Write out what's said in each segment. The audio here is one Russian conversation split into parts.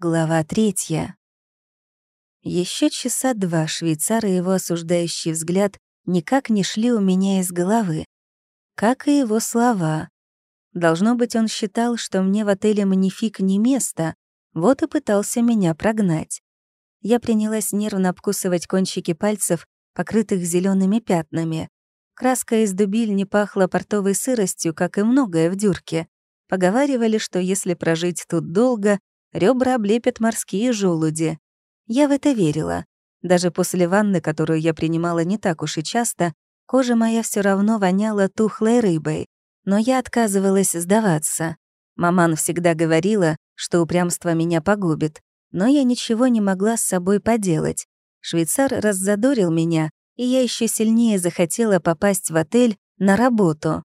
Глава третья. Еще часа два швейцар и его осуждающий взгляд никак не шли у меня из головы, как и его слова. Должно быть, он считал, что мне в отеле «Манифик» не место, вот и пытался меня прогнать. Я принялась нервно обкусывать кончики пальцев, покрытых зелеными пятнами. Краска из дубиль не пахла портовой сыростью, как и многое в дюрке. Поговаривали, что если прожить тут долго, Ребра облепят морские желуди. Я в это верила. Даже после ванны, которую я принимала не так уж и часто, кожа моя все равно воняла тухлой рыбой. Но я отказывалась сдаваться. Маман всегда говорила, что упрямство меня погубит, но я ничего не могла с собой поделать. Швейцар раззадорил меня, и я еще сильнее захотела попасть в отель на работу.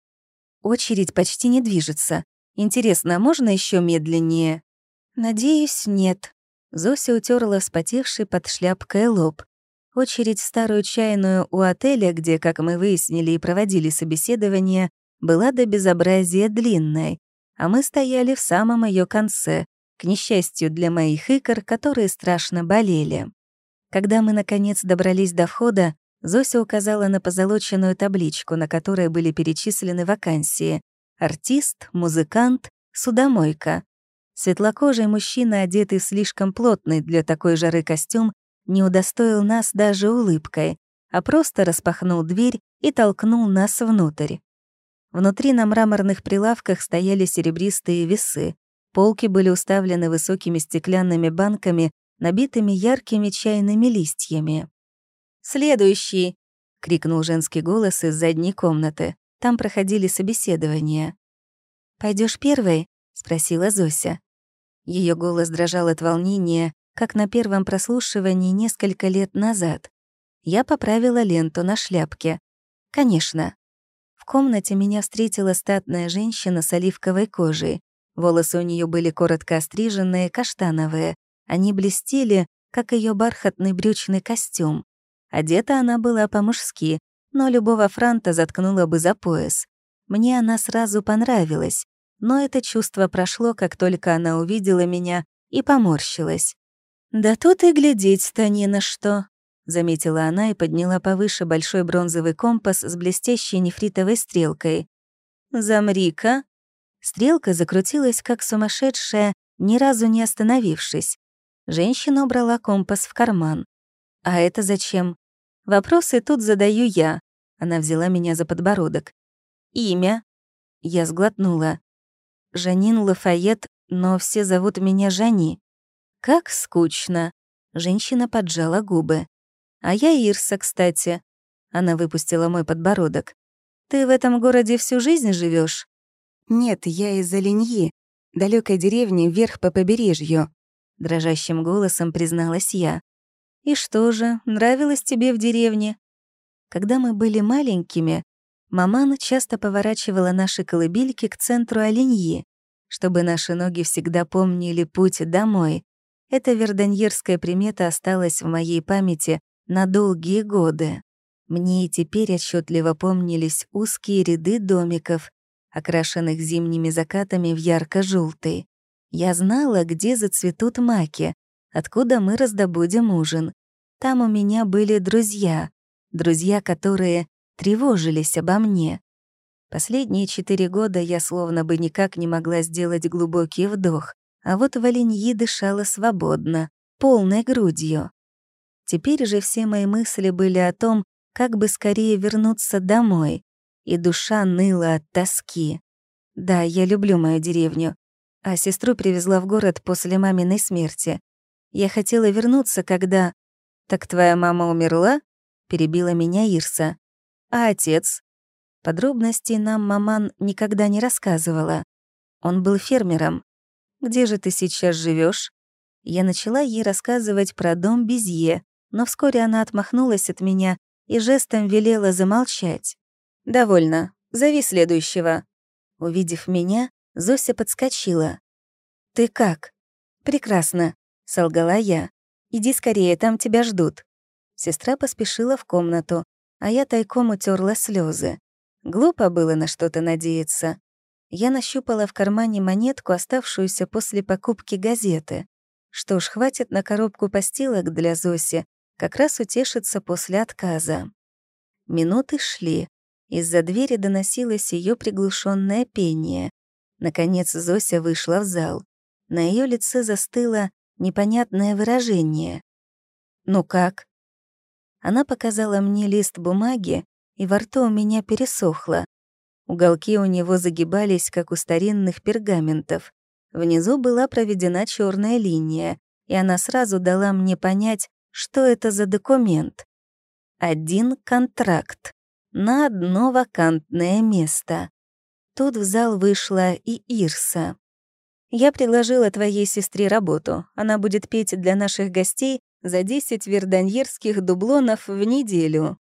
Очередь почти не движется. Интересно, а можно еще медленнее? «Надеюсь, нет». Зося утерла спотевший под шляпкой лоб. Очередь старую чайную у отеля, где, как мы выяснили и проводили собеседование, была до безобразия длинной, а мы стояли в самом ее конце, к несчастью для моих икр, которые страшно болели. Когда мы, наконец, добрались до входа, Зося указала на позолоченную табличку, на которой были перечислены вакансии — артист, музыкант, судомойка. Светлокожий мужчина, одетый слишком плотный для такой жары костюм, не удостоил нас даже улыбкой, а просто распахнул дверь и толкнул нас внутрь. Внутри на мраморных прилавках стояли серебристые весы. Полки были уставлены высокими стеклянными банками, набитыми яркими чайными листьями. «Следующий!» — крикнул женский голос из задней комнаты. Там проходили собеседования. Пойдешь первой?» — спросила Зося. Ее голос дрожал от волнения, как на первом прослушивании несколько лет назад. Я поправила ленту на шляпке. Конечно. В комнате меня встретила статная женщина с оливковой кожей. Волосы у нее были коротко остриженные, каштановые. Они блестели, как ее бархатный брючный костюм. Одета она была по-мужски, но любого франта заткнула бы за пояс. Мне она сразу понравилась но это чувство прошло, как только она увидела меня и поморщилась. «Да тут и глядеть-то не на что», — заметила она и подняла повыше большой бронзовый компас с блестящей нефритовой стрелкой. «Замри-ка!» Стрелка закрутилась, как сумасшедшая, ни разу не остановившись. Женщина убрала компас в карман. «А это зачем?» «Вопросы тут задаю я». Она взяла меня за подбородок. «Имя?» Я сглотнула. Жанин Лафайет, но все зовут меня Жани. Как скучно. Женщина поджала губы. А я Ирса, кстати. Она выпустила мой подбородок. Ты в этом городе всю жизнь живешь? Нет, я из Оленьи, далекой деревни вверх по побережью. Дрожащим голосом призналась я. И что же, нравилось тебе в деревне? Когда мы были маленькими, Маман часто поворачивала наши колыбельки к центру Оленьи, чтобы наши ноги всегда помнили путь домой. Эта верданьерская примета осталась в моей памяти на долгие годы. Мне и теперь отчетливо помнились узкие ряды домиков, окрашенных зимними закатами в ярко желтый Я знала, где зацветут маки, откуда мы раздобудем ужин. Там у меня были друзья, друзья, которые тревожились обо мне. Последние четыре года я словно бы никак не могла сделать глубокий вдох, а вот Валеньи дышала свободно, полной грудью. Теперь же все мои мысли были о том, как бы скорее вернуться домой, и душа ныла от тоски. Да, я люблю мою деревню, а сестру привезла в город после маминой смерти. Я хотела вернуться, когда... «Так твоя мама умерла?» — перебила меня Ирса. А отец? Подробностей нам маман никогда не рассказывала. Он был фермером. Где же ты сейчас живешь? Я начала ей рассказывать про дом Безье, но вскоре она отмахнулась от меня и жестом велела замолчать. «Довольно. Зови следующего». Увидев меня, Зося подскочила. «Ты как?» «Прекрасно», — солгала я. «Иди скорее, там тебя ждут». Сестра поспешила в комнату, а я тайком утерла слезы. Глупо было на что-то надеяться. Я нащупала в кармане монетку, оставшуюся после покупки газеты. Что ж, хватит на коробку постилок для Зоси, как раз утешится после отказа. Минуты шли. Из-за двери доносилось ее приглушенное пение. Наконец Зося вышла в зал. На ее лице застыло непонятное выражение. «Ну как?» Она показала мне лист бумаги, и во рту у меня пересохло. Уголки у него загибались, как у старинных пергаментов. Внизу была проведена черная линия, и она сразу дала мне понять, что это за документ. Один контракт. На одно вакантное место. Тут в зал вышла и Ирса. Я предложила твоей сестре работу. Она будет петь для наших гостей за 10 верданьерских дублонов в неделю.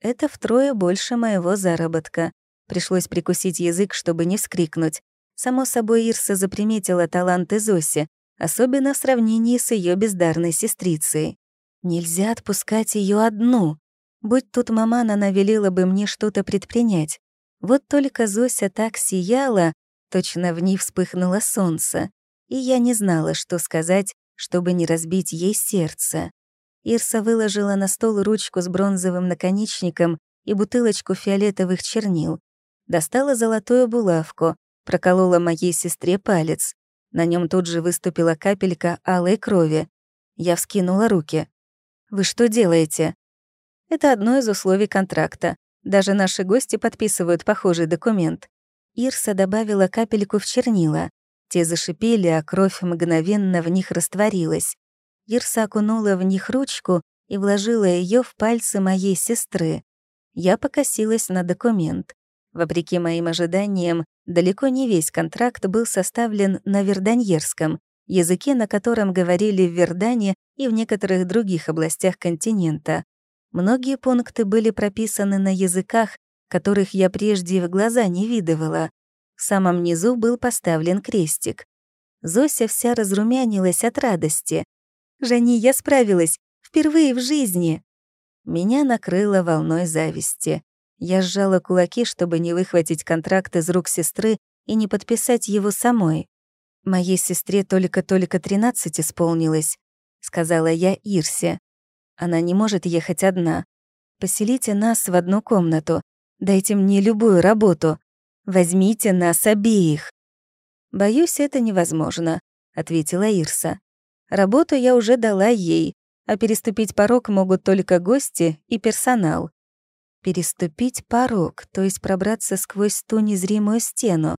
Это втрое больше моего заработка. Пришлось прикусить язык, чтобы не вскрикнуть. Само собой, Ирса заприметила талант Зоси, особенно в сравнении с ее бездарной сестрицей. Нельзя отпускать ее одну. Будь тут мама, она велела бы мне что-то предпринять. Вот только Зося так сияла, Точно в ней вспыхнуло солнце, и я не знала, что сказать, чтобы не разбить ей сердце. Ирса выложила на стол ручку с бронзовым наконечником и бутылочку фиолетовых чернил, достала золотую булавку, проколола моей сестре палец. На нем тут же выступила капелька алой крови. Я вскинула руки. «Вы что делаете?» Это одно из условий контракта. Даже наши гости подписывают похожий документ. Ирса добавила капельку в чернила. Те зашипели, а кровь мгновенно в них растворилась. Ирса окунула в них ручку и вложила ее в пальцы моей сестры. Я покосилась на документ. Вопреки моим ожиданиям, далеко не весь контракт был составлен на верданьерском, языке, на котором говорили в Вердане и в некоторых других областях континента. Многие пункты были прописаны на языках, которых я прежде в глаза не видывала. В самом низу был поставлен крестик. Зося вся разрумянилась от радости. «Жени, я справилась! Впервые в жизни!» Меня накрыло волной зависти. Я сжала кулаки, чтобы не выхватить контракт из рук сестры и не подписать его самой. «Моей сестре только-только 13 исполнилось», — сказала я Ирсе. «Она не может ехать одна. Поселите нас в одну комнату. Дайте мне любую работу. Возьмите нас обеих». «Боюсь, это невозможно», — ответила Ирса. «Работу я уже дала ей, а переступить порог могут только гости и персонал». «Переступить порог, то есть пробраться сквозь ту незримую стену.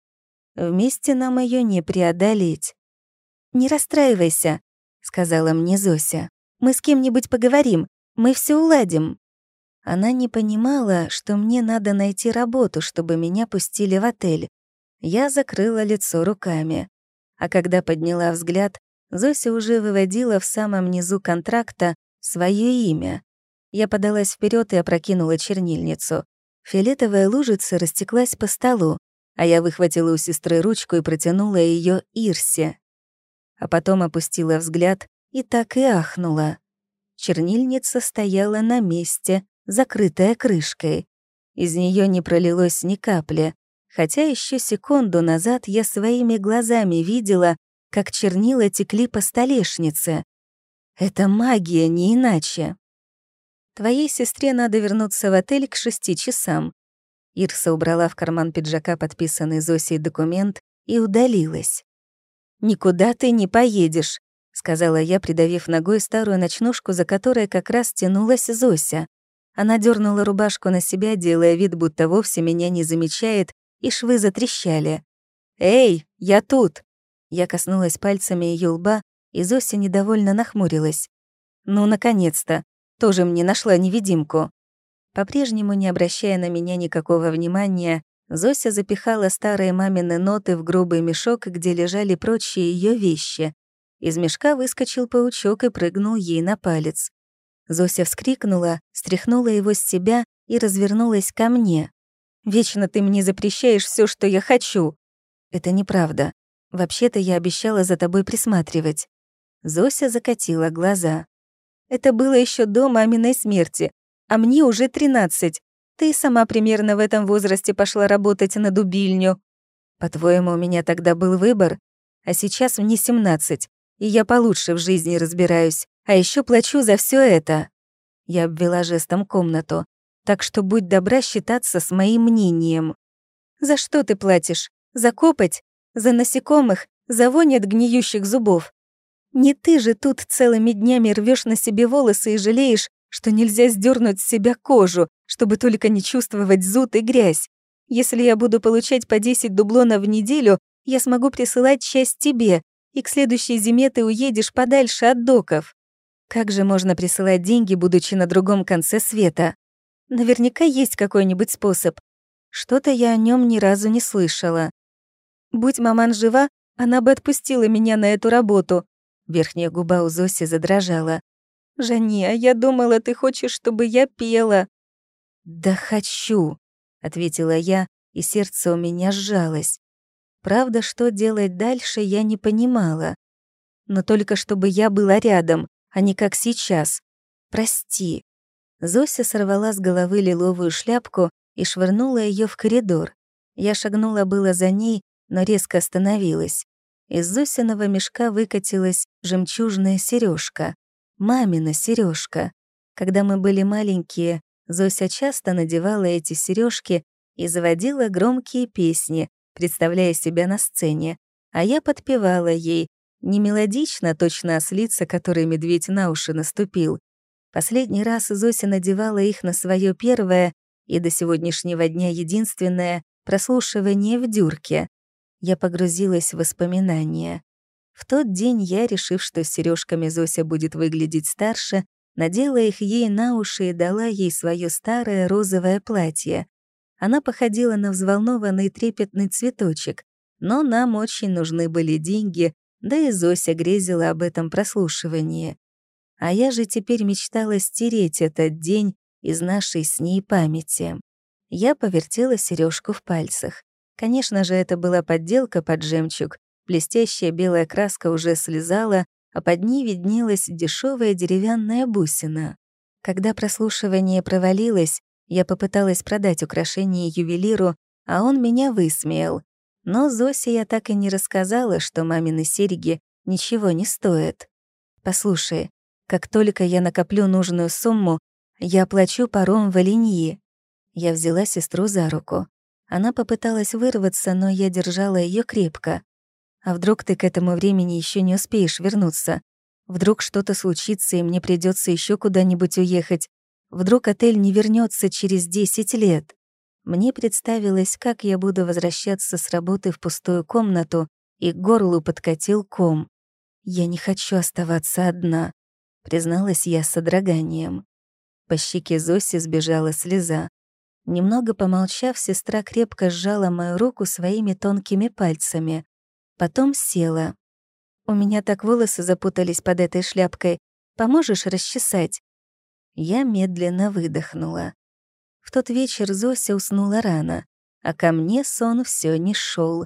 Вместе нам ее не преодолеть». «Не расстраивайся», — сказала мне Зося. «Мы с кем-нибудь поговорим, мы все уладим». Она не понимала, что мне надо найти работу, чтобы меня пустили в отель. Я закрыла лицо руками. А когда подняла взгляд, Зося уже выводила в самом низу контракта свое имя. Я подалась вперед и опрокинула чернильницу. Фиолетовая лужица растеклась по столу, а я выхватила у сестры ручку и протянула ее Ирсе. А потом опустила взгляд и так и ахнула. Чернильница стояла на месте, закрытая крышкой. Из нее не пролилось ни капли, хотя еще секунду назад я своими глазами видела, как чернила текли по столешнице. Это магия, не иначе. Твоей сестре надо вернуться в отель к шести часам. Ирса убрала в карман пиджака подписанный Зосей документ и удалилась. «Никуда ты не поедешь», — сказала я, придавив ногой старую ночнушку, за которой как раз тянулась Зося. А Она дернула рубашку на себя, делая вид, будто вовсе меня не замечает, и швы затрещали. «Эй, я тут!» Я коснулась пальцами ее лба, и Зося недовольно нахмурилась. «Ну, наконец-то! Тоже мне нашла невидимку!» По-прежнему, не обращая на меня никакого внимания, Зося запихала старые мамины ноты в грубый мешок, где лежали прочие ее вещи. Из мешка выскочил паучок и прыгнул ей на палец. Зося вскрикнула, стряхнула его с себя и развернулась ко мне. «Вечно ты мне запрещаешь все, что я хочу!» «Это неправда. Вообще-то я обещала за тобой присматривать». Зося закатила глаза. «Это было еще до маминой смерти, а мне уже тринадцать. Ты сама примерно в этом возрасте пошла работать на дубильню. По-твоему, у меня тогда был выбор? А сейчас мне семнадцать, и я получше в жизни разбираюсь. А еще плачу за все это. Я обвела жестом комнату. Так что будь добра считаться с моим мнением. За что ты платишь? За копоть? За насекомых? За вонь от гниющих зубов? Не ты же тут целыми днями рвешь на себе волосы и жалеешь, что нельзя сдернуть с себя кожу, чтобы только не чувствовать зуд и грязь. Если я буду получать по 10 дублонов в неделю, я смогу присылать часть тебе, и к следующей зиме ты уедешь подальше от доков. Как же можно присылать деньги, будучи на другом конце света? Наверняка есть какой-нибудь способ. Что-то я о нем ни разу не слышала. Будь маман жива, она бы отпустила меня на эту работу. Верхняя губа у Зоси задрожала. Жанни, а я думала, ты хочешь, чтобы я пела». «Да хочу», — ответила я, и сердце у меня сжалось. Правда, что делать дальше, я не понимала. Но только чтобы я была рядом, а не как сейчас. Прости». Зося сорвала с головы лиловую шляпку и швырнула ее в коридор. Я шагнула было за ней, но резко остановилась. Из Зосиного мешка выкатилась жемчужная сережка, Мамина сережка. Когда мы были маленькие, Зося часто надевала эти сережки и заводила громкие песни, представляя себя на сцене, а я подпевала ей, Немелодично точно а ослица, который медведь на уши наступил. Последний раз Зося надевала их на свое первое и до сегодняшнего дня единственное прослушивание в дюрке. Я погрузилась в воспоминания. В тот день я, решив, что с сережками Зося будет выглядеть старше, надела их ей на уши и дала ей свое старое розовое платье. Она походила на взволнованный трепетный цветочек, но нам очень нужны были деньги, да и Зося грезила об этом прослушивании. А я же теперь мечтала стереть этот день из нашей с ней памяти. Я повертела сережку в пальцах. Конечно же, это была подделка под жемчуг. Блестящая белая краска уже слезала, а под ней виднелась дешевая деревянная бусина. Когда прослушивание провалилось, я попыталась продать украшение ювелиру, а он меня высмеял. Но Зосе я так и не рассказала, что мамины серьги ничего не стоят. Послушай, как только я накоплю нужную сумму, я оплачу паром в Оленьи. Я взяла сестру за руку. Она попыталась вырваться, но я держала ее крепко. А вдруг ты к этому времени еще не успеешь вернуться? Вдруг что-то случится, и мне придется еще куда-нибудь уехать? Вдруг отель не вернется через 10 лет? Мне представилось, как я буду возвращаться с работы в пустую комнату, и горлу подкатил ком. «Я не хочу оставаться одна», — призналась я с содроганием. По щеке Зоси сбежала слеза. Немного помолчав, сестра крепко сжала мою руку своими тонкими пальцами. Потом села. «У меня так волосы запутались под этой шляпкой. Поможешь расчесать?» Я медленно выдохнула. В тот вечер Зося уснула рано, а ко мне сон все не шел.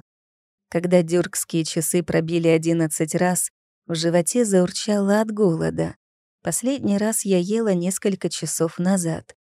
Когда дюркские часы пробили одиннадцать раз, в животе заурчало от голода. Последний раз я ела несколько часов назад.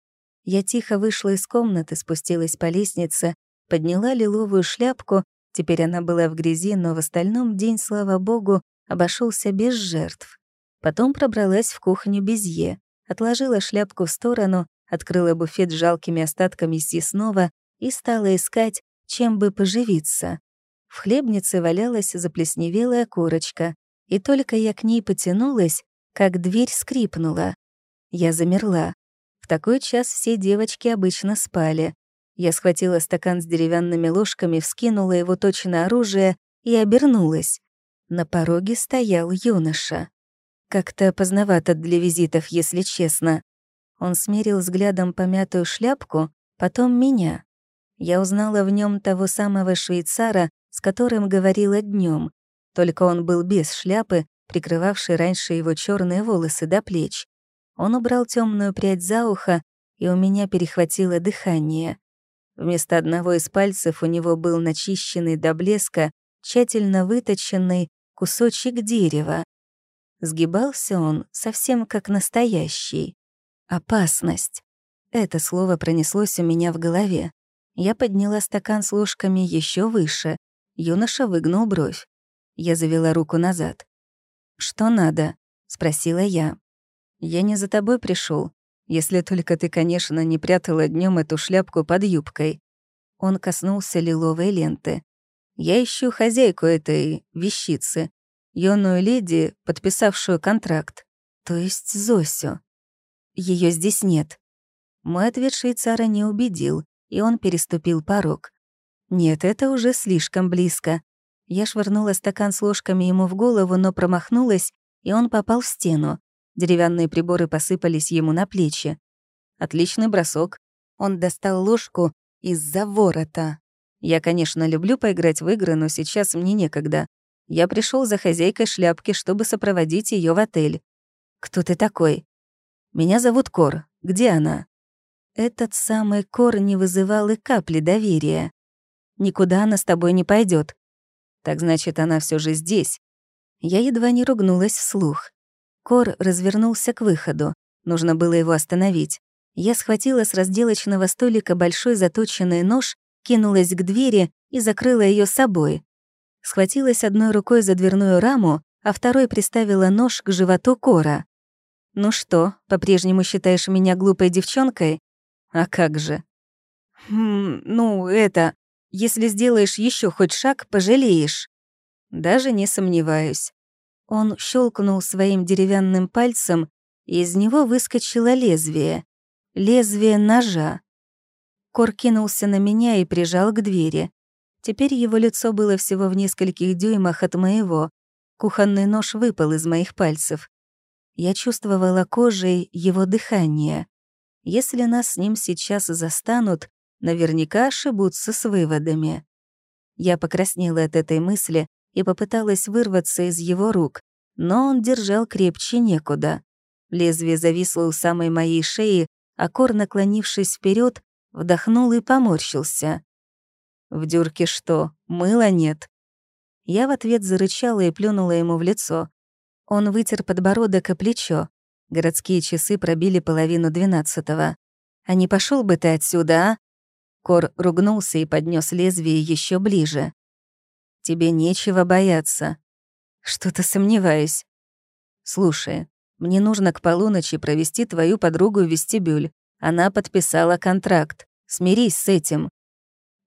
Я тихо вышла из комнаты, спустилась по лестнице, подняла лиловую шляпку, теперь она была в грязи, но в остальном день, слава богу, обошелся без жертв. Потом пробралась в кухню Безье, отложила шляпку в сторону открыла буфет с жалкими остатками съестного и стала искать, чем бы поживиться. В хлебнице валялась заплесневелая корочка, и только я к ней потянулась, как дверь скрипнула. Я замерла. В такой час все девочки обычно спали. Я схватила стакан с деревянными ложками, вскинула его точно оружие и обернулась. На пороге стоял юноша. Как-то поздновато для визитов, если честно. Он смерил взглядом помятую шляпку, потом меня. Я узнала в нем того самого швейцара, с которым говорила днем. Только он был без шляпы, прикрывавшей раньше его черные волосы до плеч. Он убрал темную прядь за ухо, и у меня перехватило дыхание. Вместо одного из пальцев у него был начищенный до блеска, тщательно выточенный кусочек дерева. Сгибался он совсем как настоящий. «Опасность». Это слово пронеслось у меня в голове. Я подняла стакан с ложками еще выше. Юноша выгнул бровь. Я завела руку назад. «Что надо?» — спросила я. «Я не за тобой пришел, если только ты, конечно, не прятала днем эту шляпку под юбкой». Он коснулся лиловой ленты. «Я ищу хозяйку этой вещицы, юную леди, подписавшую контракт, то есть Зосю. Ее здесь нет». Мой ответ швейцара не убедил, и он переступил порог. «Нет, это уже слишком близко». Я швырнула стакан с ложками ему в голову, но промахнулась, и он попал в стену. Деревянные приборы посыпались ему на плечи. Отличный бросок. Он достал ложку из-за ворота. Я, конечно, люблю поиграть в игры, но сейчас мне некогда. Я пришел за хозяйкой шляпки, чтобы сопроводить ее в отель. «Кто ты такой?» «Меня зовут Кор. Где она?» Этот самый Кор не вызывал и капли доверия. «Никуда она с тобой не пойдет. «Так значит, она все же здесь». Я едва не ругнулась вслух. Кор развернулся к выходу. Нужно было его остановить. Я схватила с разделочного столика большой заточенный нож, кинулась к двери и закрыла ее собой. Схватилась одной рукой за дверную раму, а второй приставила нож к животу Кора. «Ну что, по-прежнему считаешь меня глупой девчонкой?» «А как же?» «Хм, ну, это... Если сделаешь еще хоть шаг, пожалеешь». «Даже не сомневаюсь». Он щелкнул своим деревянным пальцем, и из него выскочило лезвие. Лезвие ножа. Кор кинулся на меня и прижал к двери. Теперь его лицо было всего в нескольких дюймах от моего. Кухонный нож выпал из моих пальцев. Я чувствовала кожей его дыхание. Если нас с ним сейчас застанут, наверняка ошибутся с выводами. Я покраснела от этой мысли и попыталась вырваться из его рук, но он держал крепче некуда. Лезвие зависло у самой моей шеи, а кор, наклонившись вперед, вдохнул и поморщился. «В дюрке что, мыла нет?» Я в ответ зарычала и плюнула ему в лицо. Он вытер подбородок и плечо. Городские часы пробили половину двенадцатого. «А не пошел бы ты отсюда, а?» Кор ругнулся и поднес лезвие еще ближе. «Тебе нечего бояться». «Что-то сомневаюсь». «Слушай, мне нужно к полуночи провести твою подругу в вестибюль. Она подписала контракт. Смирись с этим».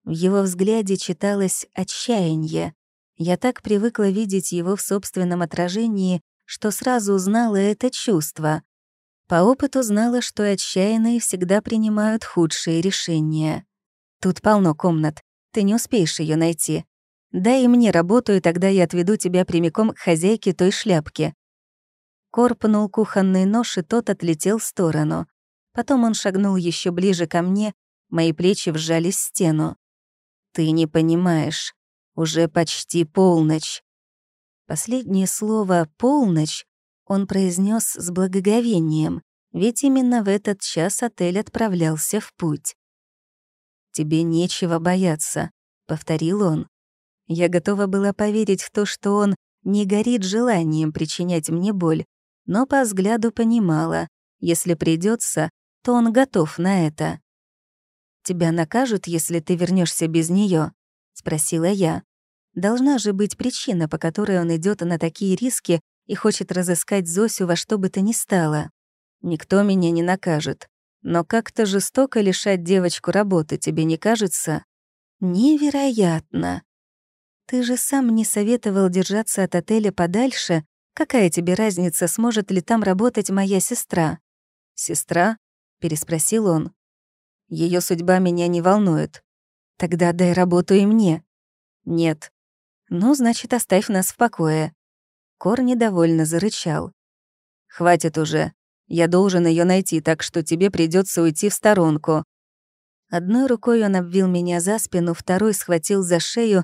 В его взгляде читалось отчаяние. Я так привыкла видеть его в собственном отражении, что сразу узнала это чувство. По опыту знала, что отчаянные всегда принимают худшие решения. Тут полно комнат, ты не успеешь ее найти. Дай мне работу, и тогда я отведу тебя прямиком к хозяйке той шляпки. Корпнул кухонный нож, и тот отлетел в сторону. Потом он шагнул еще ближе ко мне, мои плечи вжались в стену. «Ты не понимаешь. Уже почти полночь. Последнее слово «полночь» он произнес с благоговением, ведь именно в этот час отель отправлялся в путь. «Тебе нечего бояться», — повторил он. Я готова была поверить в то, что он не горит желанием причинять мне боль, но по взгляду понимала, если придется, то он готов на это. «Тебя накажут, если ты вернешься без нее? спросила я. Должна же быть причина, по которой он идет на такие риски и хочет разыскать Зосю во что бы то ни стало. Никто меня не накажет. Но как-то жестоко лишать девочку работы, тебе не кажется? Невероятно. Ты же сам не советовал держаться от отеля подальше. Какая тебе разница, сможет ли там работать моя сестра? Сестра? переспросил он. Ее судьба меня не волнует. Тогда дай работу и мне. Нет, «Ну, значит, оставь нас в покое». Кор недовольно зарычал. «Хватит уже. Я должен ее найти, так что тебе придется уйти в сторонку». Одной рукой он обвил меня за спину, второй схватил за шею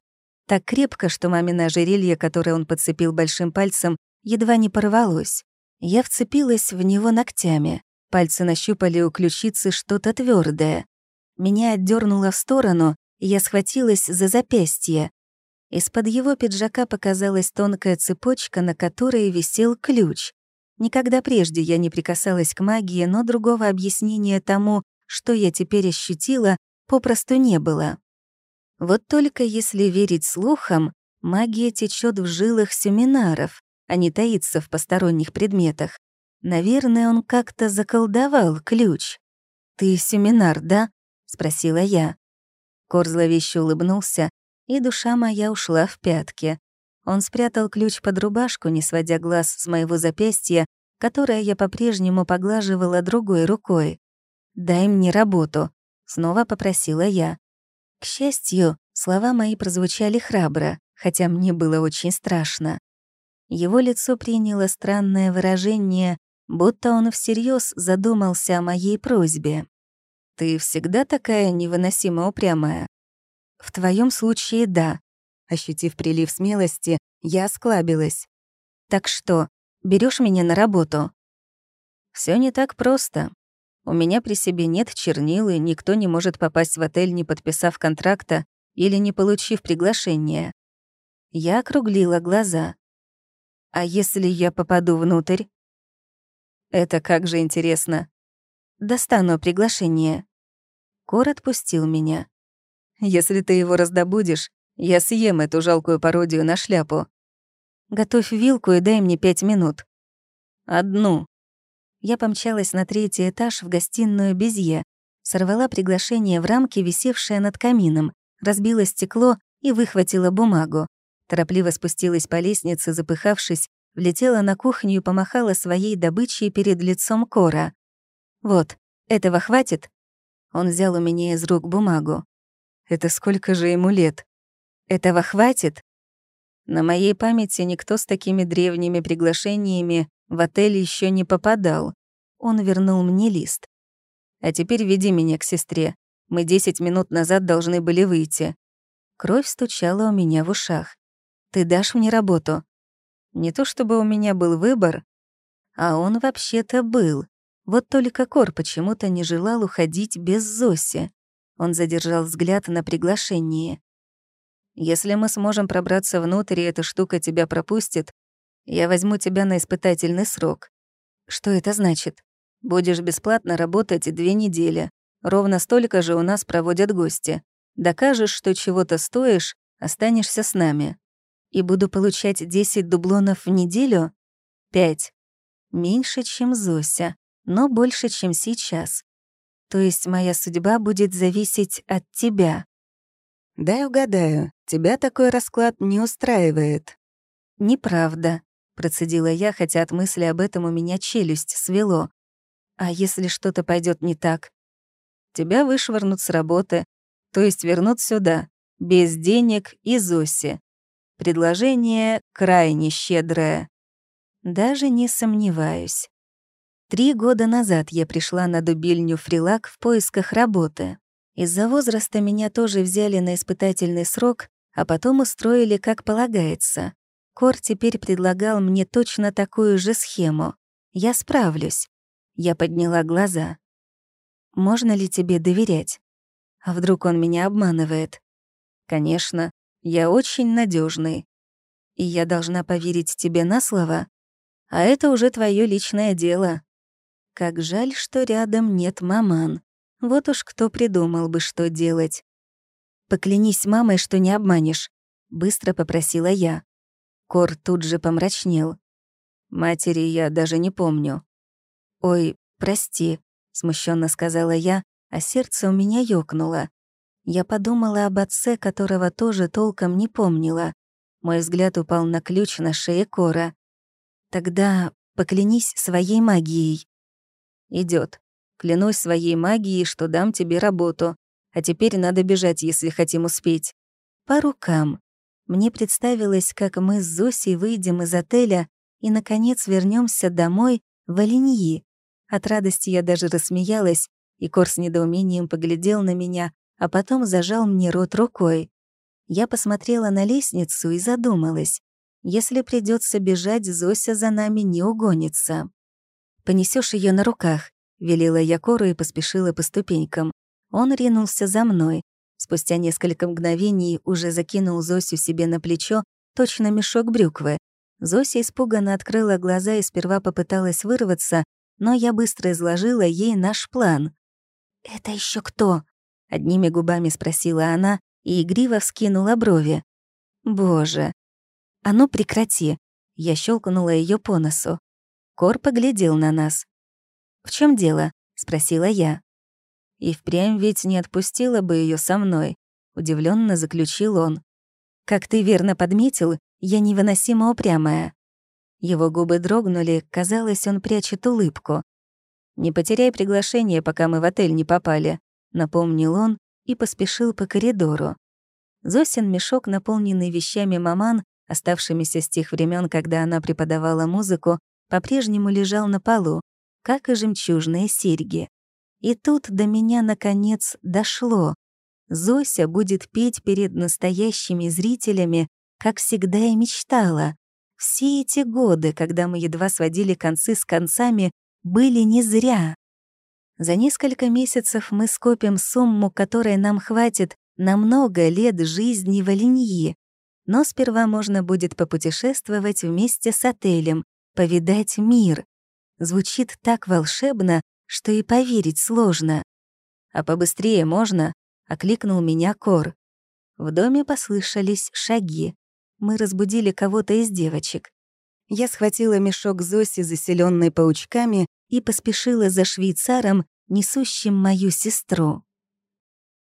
так крепко, что мамино ожерелье, которое он подцепил большим пальцем, едва не порвалось. Я вцепилась в него ногтями. Пальцы нащупали у ключицы что-то твердое. Меня отдернуло в сторону, и я схватилась за запястье. Из-под его пиджака показалась тонкая цепочка, на которой висел ключ. Никогда прежде я не прикасалась к магии, но другого объяснения тому, что я теперь ощутила, попросту не было. Вот только если верить слухам, магия течет в жилах семинаров, а не таится в посторонних предметах. Наверное, он как-то заколдовал ключ. «Ты семинар, да?» — спросила я. Корзловещ улыбнулся, и душа моя ушла в пятки. Он спрятал ключ под рубашку, не сводя глаз с моего запястья, которое я по-прежнему поглаживала другой рукой. «Дай мне работу», — снова попросила я. К счастью, слова мои прозвучали храбро, хотя мне было очень страшно. Его лицо приняло странное выражение, будто он всерьез задумался о моей просьбе. «Ты всегда такая невыносимо упрямая», в твоем случае — да. Ощутив прилив смелости, я склабилась. Так что, берешь меня на работу? Все не так просто. У меня при себе нет чернил, и никто не может попасть в отель, не подписав контракта или не получив приглашения. Я округлила глаза. А если я попаду внутрь? Это как же интересно. Достану приглашение. Кор отпустил меня. Если ты его раздобудешь, я съем эту жалкую пародию на шляпу. Готовь вилку и дай мне пять минут. Одну. Я помчалась на третий этаж в гостиную Безье, сорвала приглашение в рамке, висевшее над камином, разбила стекло и выхватила бумагу. Торопливо спустилась по лестнице, запыхавшись, влетела на кухню и помахала своей добычей перед лицом Кора. «Вот, этого хватит?» Он взял у меня из рук бумагу. Это сколько же ему лет? Этого хватит? На моей памяти никто с такими древними приглашениями в отель еще не попадал. Он вернул мне лист. А теперь веди меня к сестре. Мы 10 минут назад должны были выйти. Кровь стучала у меня в ушах. Ты дашь мне работу? Не то чтобы у меня был выбор, а он вообще-то был. Вот только Кор почему-то не желал уходить без Зоси. Он задержал взгляд на приглашение. «Если мы сможем пробраться внутрь, и эта штука тебя пропустит, я возьму тебя на испытательный срок. Что это значит? Будешь бесплатно работать две недели. Ровно столько же у нас проводят гости. Докажешь, что чего-то стоишь, останешься с нами. И буду получать 10 дублонов в неделю? пять, Меньше, чем Зося, но больше, чем сейчас. То есть моя судьба будет зависеть от тебя. Дай угадаю, тебя такой расклад не устраивает. Неправда, процедила я, хотя от мысли об этом у меня челюсть свело. А если что-то пойдет не так? Тебя вышвырнут с работы, то есть вернут сюда, без денег и Зоси. Предложение крайне щедрое. Даже не сомневаюсь. Три года назад я пришла на дубильню Фрилак в поисках работы. Из-за возраста меня тоже взяли на испытательный срок, а потом устроили как полагается. Кор теперь предлагал мне точно такую же схему. Я справлюсь. Я подняла глаза. «Можно ли тебе доверять?» А вдруг он меня обманывает? «Конечно, я очень надежный. И я должна поверить тебе на слово? А это уже твое личное дело, как жаль, что рядом нет маман. Вот уж кто придумал бы, что делать. «Поклянись мамой, что не обманешь», — быстро попросила я. Кор тут же помрачнел. «Матери я даже не помню». «Ой, прости», — смущенно сказала я, а сердце у меня ёкнуло. Я подумала об отце, которого тоже толком не помнила. Мой взгляд упал на ключ на шее Кора. «Тогда поклянись своей магией», Идет. Клянусь своей магией, что дам тебе работу. А теперь надо бежать, если хотим успеть. По рукам. Мне представилось, как мы с Зосей выйдем из отеля и, наконец, вернемся домой в Оленьи. От радости я даже рассмеялась, и Кор с недоумением поглядел на меня, а потом зажал мне рот рукой. Я посмотрела на лестницу и задумалась. Если придется бежать, Зося за нами не угонится понесешь ее на руках», — велела я Кору и поспешила по ступенькам. Он ринулся за мной. Спустя несколько мгновений уже закинул Зосю себе на плечо, точно мешок брюквы. Зося испуганно открыла глаза и сперва попыталась вырваться, но я быстро изложила ей наш план. «Это еще кто?» — одними губами спросила она и игриво вскинула брови. «Боже!» «А ну прекрати!» — я щелкнула ее по носу. Кор поглядел на нас. «В чем дело?» — спросила я. «И впрямь ведь не отпустила бы ее со мной», — удивленно заключил он. «Как ты верно подметил, я невыносимо упрямая». Его губы дрогнули, казалось, он прячет улыбку. «Не потеряй приглашение, пока мы в отель не попали», — напомнил он и поспешил по коридору. Зосин мешок, наполненный вещами маман, оставшимися с тех времен, когда она преподавала музыку, по-прежнему лежал на полу, как и жемчужные серьги. И тут до меня, наконец, дошло. Зося будет петь перед настоящими зрителями, как всегда и мечтала. Все эти годы, когда мы едва сводили концы с концами, были не зря. За несколько месяцев мы скопим сумму, которой нам хватит на много лет жизни в Оленьи. Но сперва можно будет попутешествовать вместе с отелем, повидать мир. Звучит так волшебно, что и поверить сложно. «А побыстрее можно?» — окликнул меня Кор. В доме послышались шаги. Мы разбудили кого-то из девочек. Я схватила мешок Зоси, заселенный паучками, и поспешила за швейцаром, несущим мою сестру.